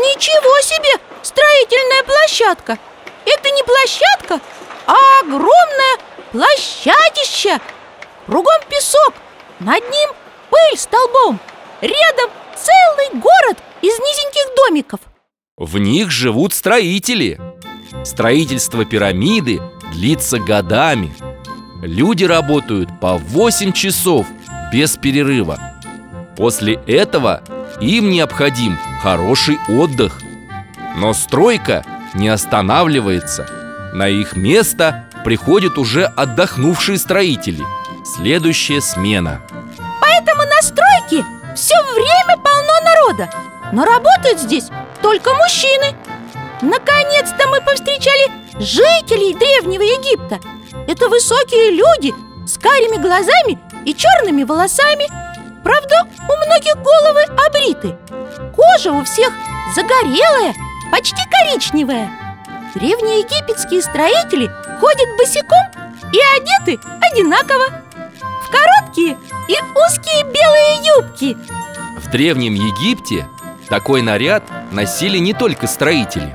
Ничего себе! Строительная площадка! Это не площадка, а огромное площадище! Кругом песок, над ним пыль столбом Рядом целый город из низеньких домиков В них живут строители Строительство пирамиды длится годами Люди работают по 8 часов без перерыва После этого им необходим хороший отдых. Но стройка не останавливается. На их место приходят уже отдохнувшие строители. Следующая смена. Поэтому на стройке все время полно народа. Но работают здесь только мужчины. Наконец-то мы повстречали жителей Древнего Египта. Это высокие люди с карими глазами и черными волосами. Правда, у многих головы обриты Кожа у всех загорелая, почти коричневая. Древние египетские строители ходят босиком и одеты одинаково. В короткие и узкие белые юбки. В Древнем Египте такой наряд носили не только строители.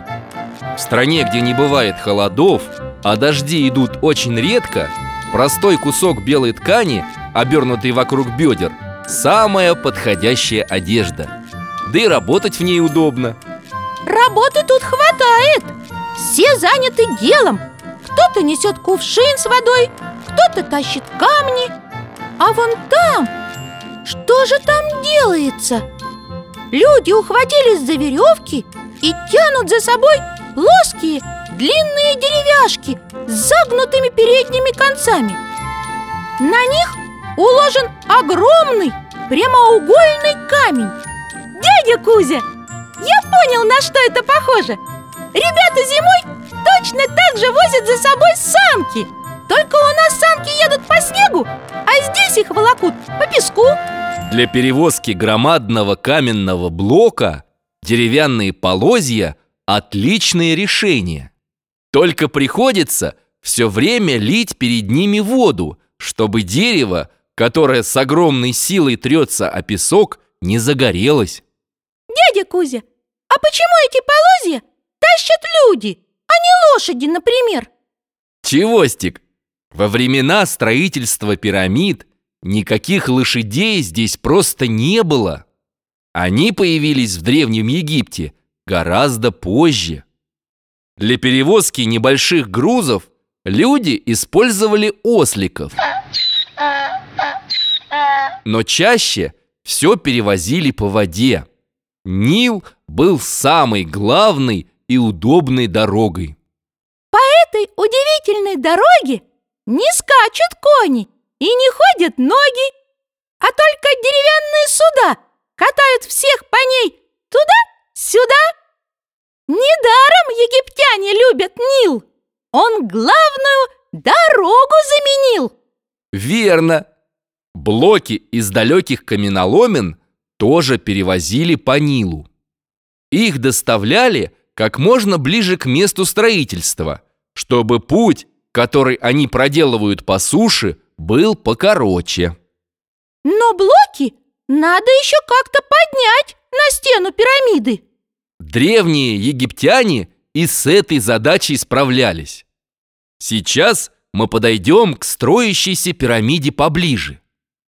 В стране, где не бывает холодов, а дожди идут очень редко Простой кусок белой ткани, обернутый вокруг бедер Самая подходящая одежда Да и работать в ней удобно. Работы тут хватает. Все заняты делом. Кто-то несет кувшин с водой Кто-то тащит камни. А вон там Что же там делается? Люди ухватились за веревки И тянут за собой плоские длинные деревяшки С загнутыми передними концами. На них уложен огромный прямоугольный камень Дядя Кузя, я понял, на что это похоже. Ребята зимой точно так же возят за собой санки Только у нас санки едут по снегу, а здесь их волокут по песку. Для перевозки громадного каменного блока деревянные полозья – отличное решение. Только приходится все время лить перед ними воду, чтобы дерево которая с огромной силой трется о песок, не загорелась. Дядя Кузя, а почему эти полозья тащат люди, а не лошади, например? Чевостик, во времена строительства пирамид никаких лошадей здесь просто не было. Они появились в Древнем Египте гораздо позже. Для перевозки небольших грузов люди использовали осликов – но чаще все перевозили по воде. Нил был самой главной и удобной дорогой. По этой удивительной дороге не скачут кони и не ходят ноги, а только деревянные суда катают всех по ней туда-сюда. Недаром египтяне любят Нил. Он главную дорогу заменил. Верно. Блоки из далеких каменоломен тоже перевозили по Нилу. Их доставляли как можно ближе к месту строительства, чтобы путь, который они проделывают по суше, был покороче. Но блоки надо еще как-то поднять на стену пирамиды. Древние египтяне и с этой задачей справлялись. Сейчас мы подойдем к строящейся пирамиде поближе.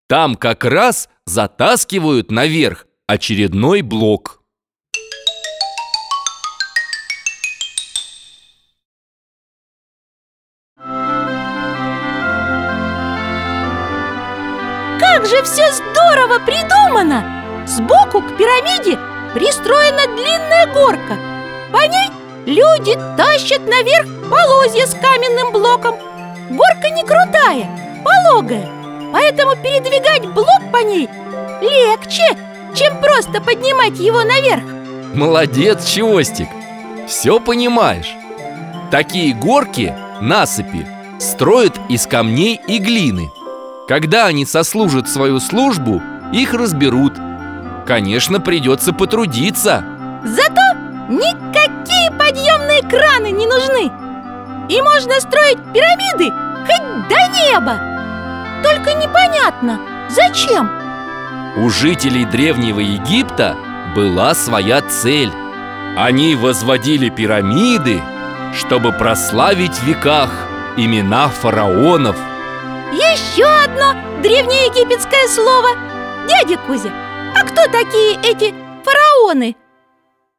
Там как раз затаскивают наверх очередной блок. Как же все здорово придумано! Сбоку к пирамиде пристроена длинная горка. По ней люди тащат наверх полозья с каменным блоком. Горка не крутая, пологая. Поэтому передвигать блок по ней легче, чем просто поднимать его наверх. Молодец, Чевостик! Все понимаешь. Такие горки, насыпи, строят из камней и глины. Когда они сослужат свою службу, их разберут. Конечно, придется потрудиться. Зато никакие подъемные краны не нужны. И можно строить пирамиды хоть до неба только непонятно, зачем? У жителей Древнего Египта была своя цель Они возводили пирамиды, чтобы прославить в веках имена фараонов Еще одно древнеегипетское слово Дядя Кузя, а кто такие эти фараоны?